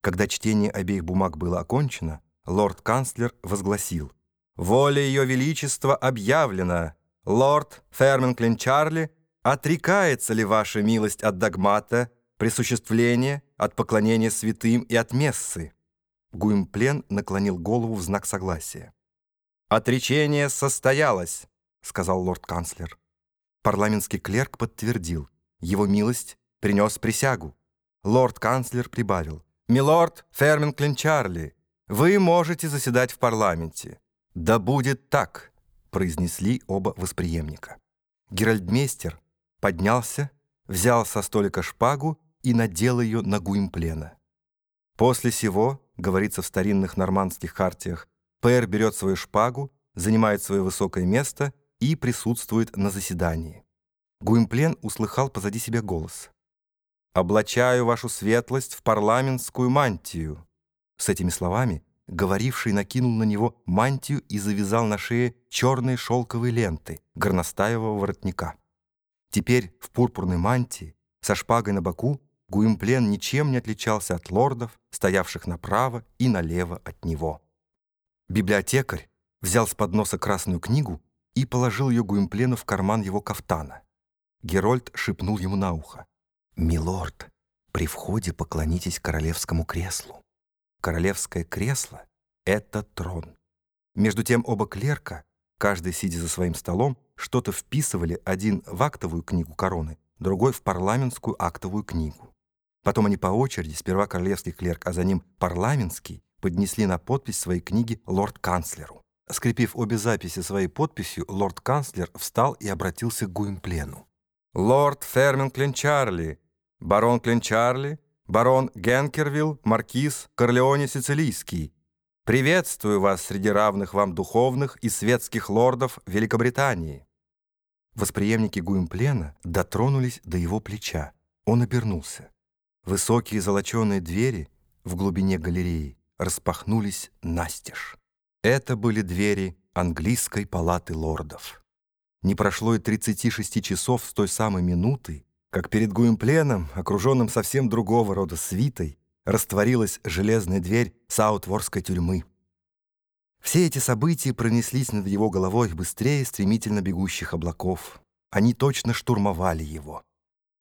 Когда чтение обеих бумаг было окончено, лорд-канцлер возгласил «Воля Ее Величества объявлена! Лорд Ферминклин Чарли, отрекается ли ваша милость от догмата, присуществления, от поклонения святым и от мессы?» Гуимплен наклонил голову в знак согласия. «Отречение состоялось», — сказал лорд-канцлер. Парламентский клерк подтвердил. Его милость принес присягу. Лорд-канцлер прибавил. «Милорд Ферминклин Чарли, вы можете заседать в парламенте». «Да будет так», — произнесли оба восприемника. Геральдмейстер поднялся, взял со столика шпагу и надел ее на Гуимплена. После сего, говорится в старинных нормандских хартиях, Пэр берет свою шпагу, занимает свое высокое место и присутствует на заседании. Гуимплен услыхал позади себя голос. «Облачаю вашу светлость в парламентскую мантию». С этими словами говоривший накинул на него мантию и завязал на шее черные шелковые ленты горностаевого воротника. Теперь в пурпурной мантии, со шпагой на боку, Гуимплен ничем не отличался от лордов, стоявших направо и налево от него. Библиотекарь взял с подноса красную книгу и положил ее Гуимплену в карман его кафтана. Герольд шепнул ему на ухо. «Милорд, при входе поклонитесь королевскому креслу. Королевское кресло — это трон». Между тем оба клерка, каждый сидя за своим столом, что-то вписывали один в актовую книгу короны, другой в парламентскую актовую книгу. Потом они по очереди, сперва королевский клерк, а за ним парламентский, поднесли на подпись своей книги лорд-канцлеру. Скрепив обе записи своей подписью, лорд-канцлер встал и обратился к Гуимплену. «Лорд Фермин Клинчарли, барон Клинчарли, барон Генкервилл, маркиз Корлеоне Сицилийский, приветствую вас среди равных вам духовных и светских лордов Великобритании». Восприемники Гуимплена дотронулись до его плеча. Он обернулся. Высокие золоченые двери в глубине галереи распахнулись настежь. Это были двери английской палаты лордов. Не прошло и 36 часов с той самой минуты, как перед Гуимпленом, окруженным совсем другого рода свитой, растворилась железная дверь Саутворской тюрьмы. Все эти события пронеслись над его головой быстрее стремительно бегущих облаков. Они точно штурмовали его.